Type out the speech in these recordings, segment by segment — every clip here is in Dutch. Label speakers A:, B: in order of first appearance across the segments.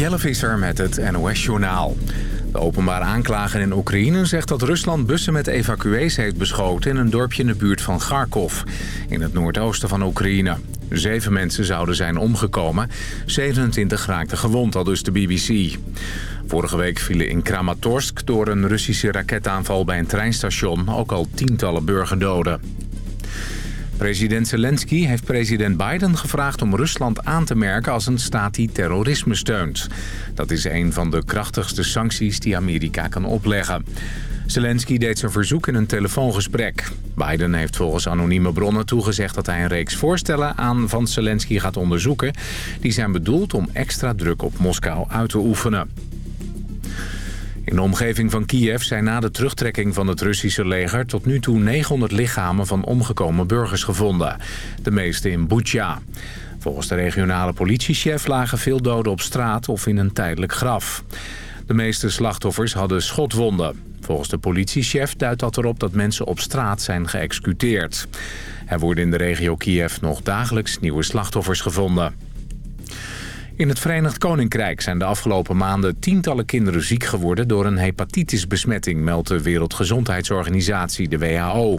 A: Jelle Visser met het NOS-journaal. De openbaar aanklager in Oekraïne zegt dat Rusland bussen met evacuees heeft beschoten... in een dorpje in de buurt van Kharkov, in het noordoosten van Oekraïne. Zeven mensen zouden zijn omgekomen, 27 raakten gewond, al dus de BBC. Vorige week vielen in Kramatorsk door een Russische raketaanval bij een treinstation... ook al tientallen burgerdoden. President Zelensky heeft president Biden gevraagd om Rusland aan te merken als een staat die terrorisme steunt. Dat is een van de krachtigste sancties die Amerika kan opleggen. Zelensky deed zijn verzoek in een telefoongesprek. Biden heeft volgens anonieme bronnen toegezegd dat hij een reeks voorstellen aan van Zelensky gaat onderzoeken. Die zijn bedoeld om extra druk op Moskou uit te oefenen. In de omgeving van Kiev zijn na de terugtrekking van het Russische leger... tot nu toe 900 lichamen van omgekomen burgers gevonden. De meeste in Bucha. Volgens de regionale politiechef lagen veel doden op straat of in een tijdelijk graf. De meeste slachtoffers hadden schotwonden. Volgens de politiechef duidt dat erop dat mensen op straat zijn geëxecuteerd. Er worden in de regio Kiev nog dagelijks nieuwe slachtoffers gevonden. In het Verenigd Koninkrijk zijn de afgelopen maanden tientallen kinderen ziek geworden door een hepatitisbesmetting, meldt de Wereldgezondheidsorganisatie, de WHO.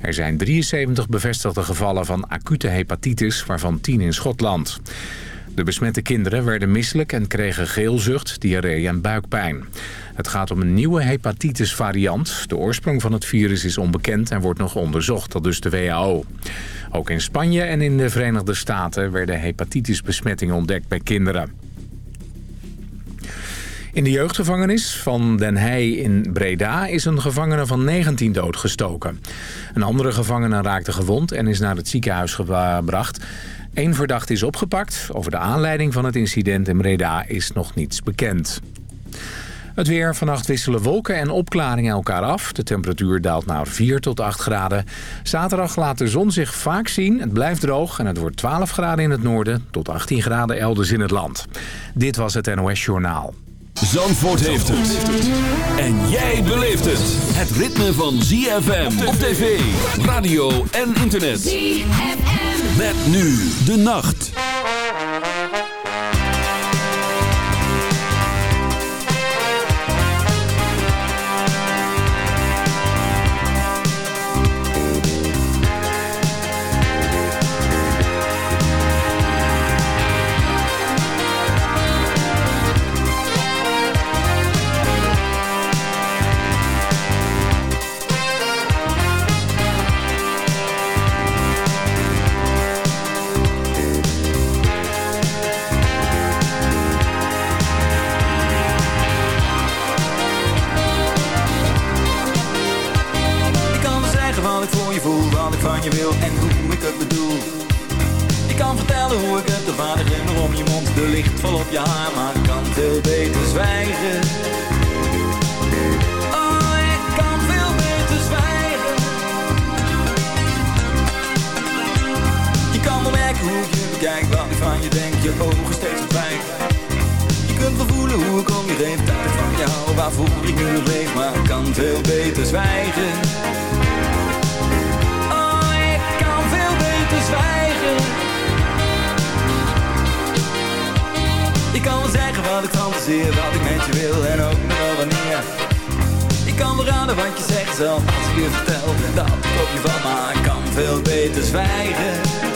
A: Er zijn 73 bevestigde gevallen van acute hepatitis, waarvan 10 in Schotland. De besmette kinderen werden misselijk en kregen geelzucht, diarree en buikpijn. Het gaat om een nieuwe hepatitis-variant. De oorsprong van het virus is onbekend en wordt nog onderzocht, dat dus de WHO. Ook in Spanje en in de Verenigde Staten werden hepatitisbesmettingen ontdekt bij kinderen. In de jeugdgevangenis van Den Heij in Breda is een gevangene van 19 doodgestoken. Een andere gevangene raakte gewond en is naar het ziekenhuis gebracht. Eén verdachte is opgepakt. Over de aanleiding van het incident in Breda is nog niets bekend. Het weer. Vannacht wisselen wolken en opklaringen elkaar af. De temperatuur daalt naar 4 tot 8 graden. Zaterdag laat de zon zich vaak zien. Het blijft droog en het wordt 12 graden in het noorden... tot 18 graden elders in het land. Dit was het NOS Journaal.
B: Zandvoort heeft het. En jij beleeft het. Het ritme van ZFM op tv, radio en internet. ZFM. Met nu de nacht.
C: Voel ik me leeg, maar kan veel beter zwijgen. Oh, ik kan veel beter zwijgen. Ik kan wel zeggen wat ik fantaseer, wat ik met je wil en ook nog wel wanneer. Ik kan me raden wat je zegt zelf als ik je vertel Dat je van, maar kan veel beter zwijgen.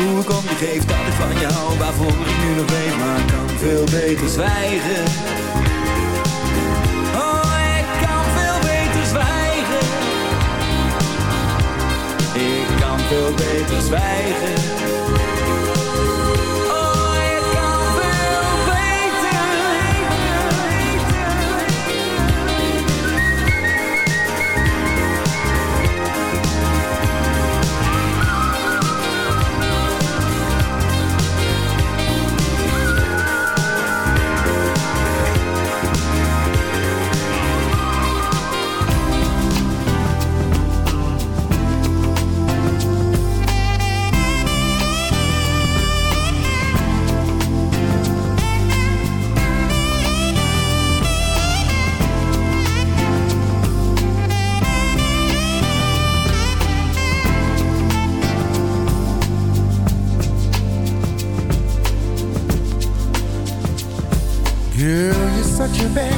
D: ik om je geef, dat ik van je hou, waarvoor ik nu nog leef Maar ik kan veel beter zwijgen. Veel beter zwijgen you, babe.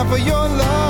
D: enough of your love.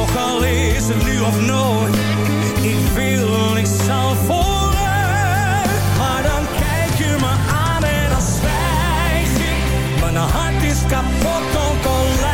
D: Ook al is het nu of nooit, ik wil, ik zal vooruit. Maar dan kijk je me aan en dan zwijg ik. Mijn hart is kapot, ook al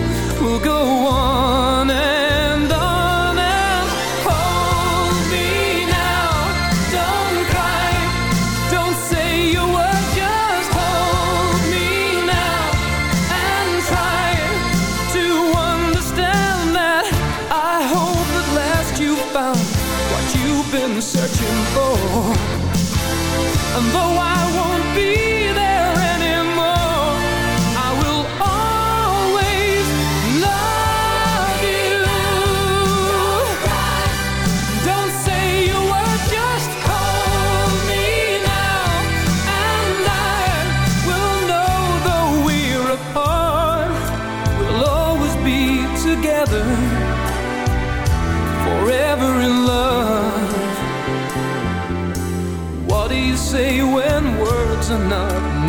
D: go on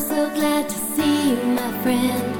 E: so glad to see you, my friend.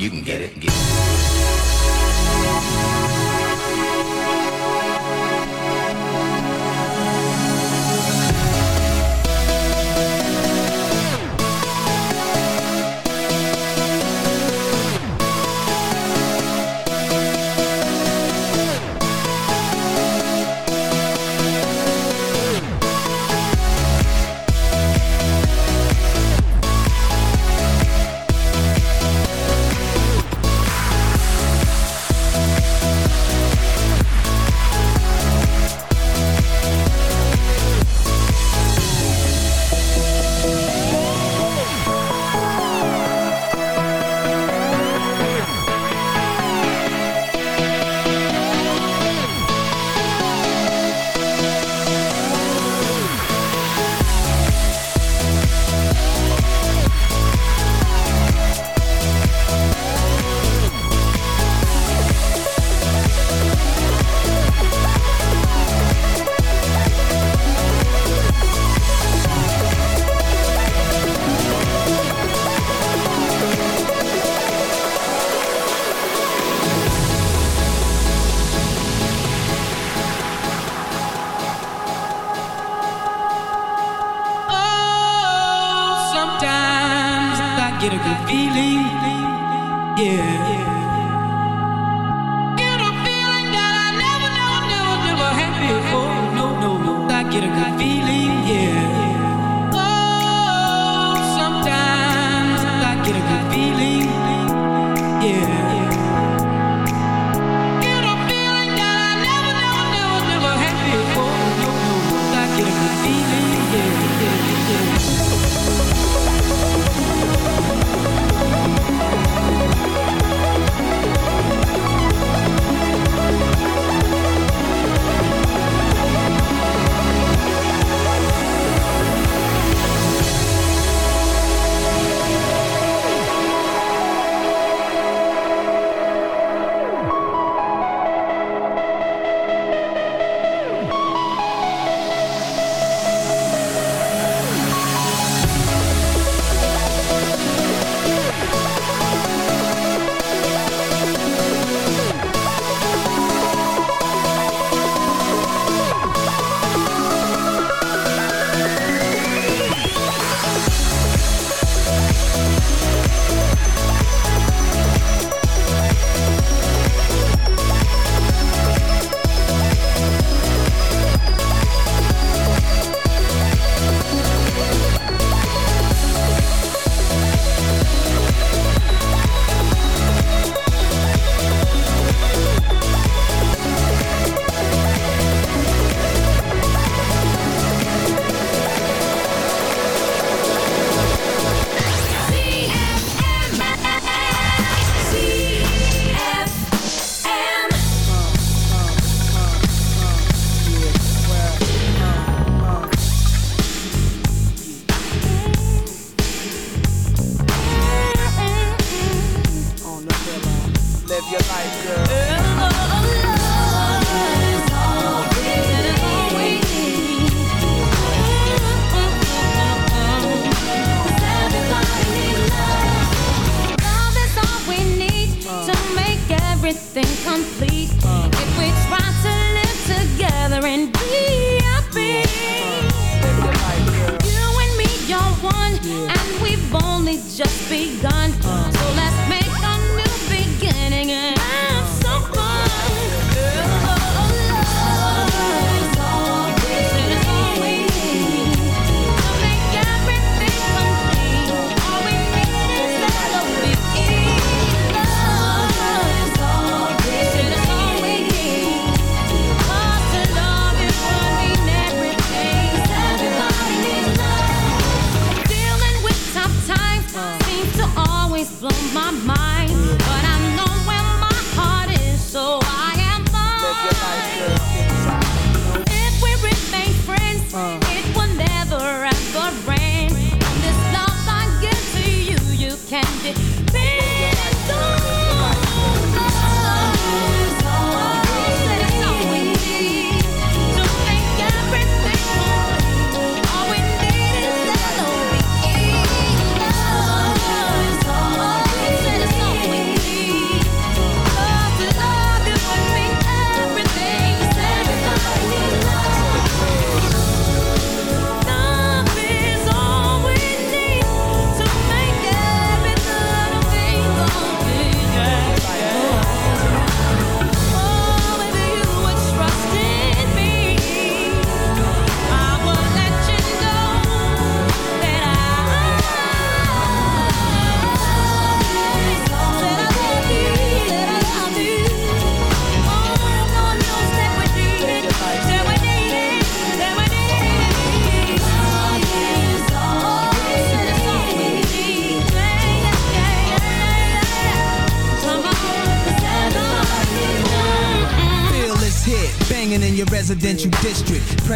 F: you can get it.